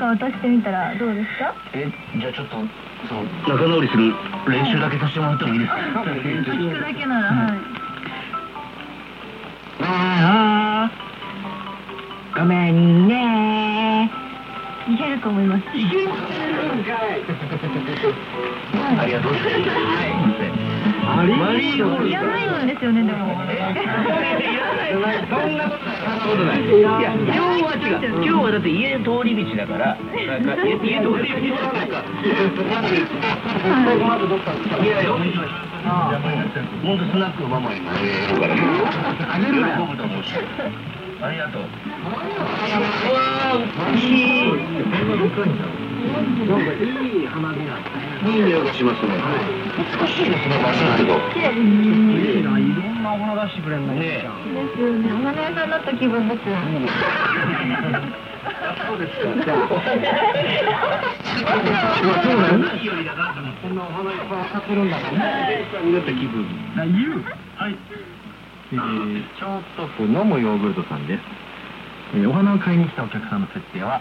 か渡してみたらどうですか？えじゃあちょっとその仲直りする練習だけさせてもらってもいいですか？聞くだけなら、はいああごめんね。いけると思います。ありがとうございます。マリーゴールいらないんですよねでも。そんなことない。いや、今日は違う。今日はだって家通り道だから。なんか家家通り道なんか。いやいや、本当スナックのママにあげるから。あげる喜ぶと思うし。ありがとう。うわー、美味しい。なんかいい花火いい匂いがしますね。美しいですね、場所だけど。綺麗ですいいな、いろんな。お花出してくれるのね。ですよねお花屋さんにな。った気分ですそうですか。じゃあ。そうだよ。何よりだ。こんな。お花いっぱい咲ってるんだからね。にな。った気分。な。ゆうはい、えー、京都府飲むヨーグルトさんです、えーお花を買いに来たお客さんの設定は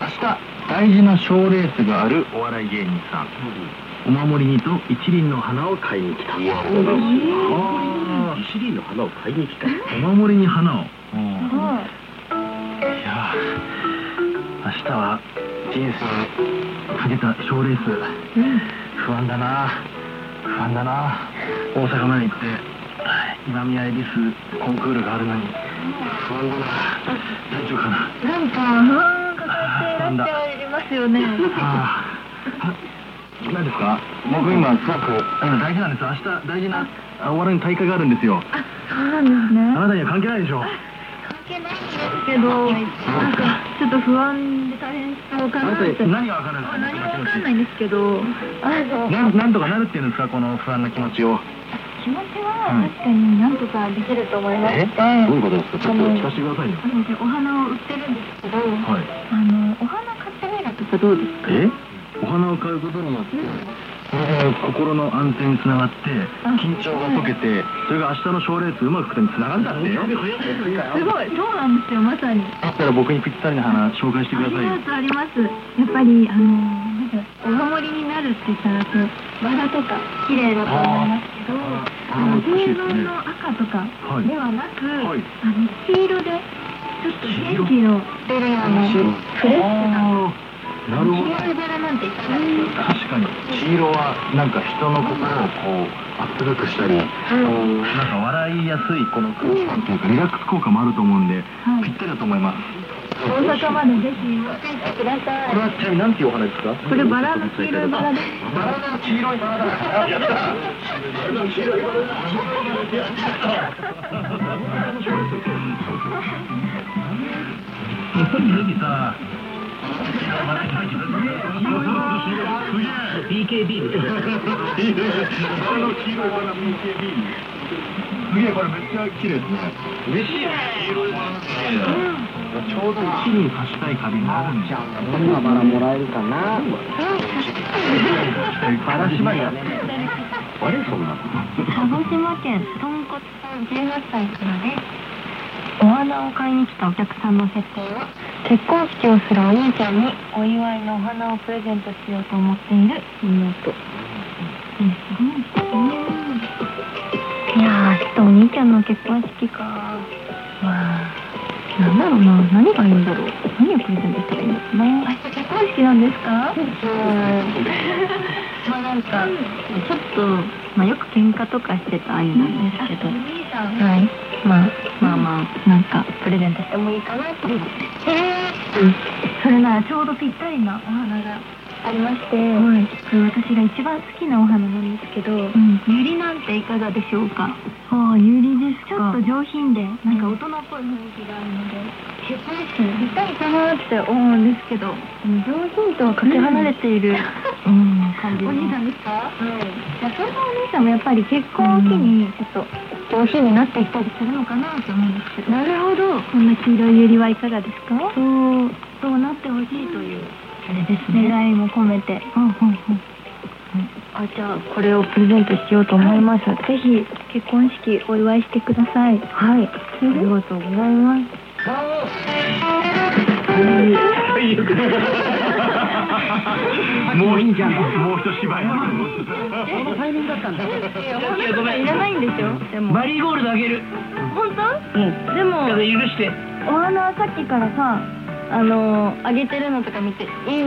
明日大事な賞レースがあるお笑い芸人さん。お守りにと一輪の花を買いに来た。いや、あ一輪の花を買いに来た。ーお守りに花を。はい。やー明日は人生かけた賞レース。不安だな。不安だな。大阪まで行って今宮恵比寿コンクールがあるのに。不安だな。大丈夫かな。なんか不安がかってらっしゃいますよね。ああ。何ですか？僕今すごくうん大事なんです。明日大事なあお笑いの大会があるんですよ。あそうなんですね。あなたには関係ないでしょ。関係ないんですけどなんかちょっと不安で大変そうて何がわかるんですか何もわかんないんですけどあのなんなんとかなるっていうんですか？この不安な気持ちを。気持ちは確かになんとかできると思いまして、どういうことですか？ちょっと聞かせてくださいよ。お花を売ってるんですけど、はい。あのお花買ってみるとかどうですか？え？お花を買うことによって。それで心の安定につながって緊張が解けてそれが明日の賞レースうまくいくことにつながるんだって。すごい。そうなんですよまさに。だったら僕にぴったりな花紹介してくださいよ。ありますあります。やっぱりあのなんかお守りになるって言ったらこうバラとか綺麗だと思いますけどあの定番の赤とかはい。ではなく、はい。あの黄色でちょっと元気の出るようなフレッシュななるほど。黄色いバラなんて確かに黄色はなんか人の心をこうあったかくしたり、こうなんか笑いやすいこの空気感というかリラックス効果もあると思うんで、はい。ぴったりだと思います。大阪までぜひ持って行ってくださこれい。はちなみに何ていうお花ですかこれバラの黄色いバラです。バラの黄色いバラだ。やったバラの黄色いバラだぜひさ BKB です。バラの黄色いバラ BKB すげえこれめっちゃ綺麗ですね嬉しい。黄色いバラちょうど一輪挿したい花瓶があるんですよどんなバラもらえるかな。バラ縛りだねあれそんな。鹿児島県豚骨さん18歳からですお花を買いに来たお客さんの設定は？結婚式をするお兄ちゃんにお祝いのお花をプレゼントしようと思っている妹。ですいやーちょっとお兄ちゃんの結婚式か。まあなんだろうな。何がいいんだろう。何をプレゼントしたらいいんだろうな。明日結婚式なんですか？まあなんかちょっと、まあ、よく喧嘩とかしてたあゆなんですけど、はい、まあまあまあなんかプレゼントしてもいいかなと思って、うん、それならちょうどぴったりなお花がありまして、はい、これ私が一番好きなお花なんですけど、ユリなんていかがでしょうか？ああユリですちょっと上品でなんか大人っぽい雰囲気があるので結婚式にぴったりかなって思うんですけど上品とはかけ離れている、うん、感じお兄さん。ですかはあ、そんなお兄さんもやっぱり結婚を機にちょっと上品になっていったりするのかなと思うんですけど。なるほど。こんな黄色いユリはいかがですか？そう。そうなってほしいというあれですね。願いも込めて。うんうんうん。あじゃあこれをプレゼントしようと思います、ぜひ結婚式お祝いしてください。はい。ありがとうございます。もういいじゃん。もう一芝居。そのタイミングだったん。だいやごめん。いらないんでしょでも。マリーゴールドあげる。本当？うん。でも。許して。お花さっきからさあのあげてるのとか見て。いい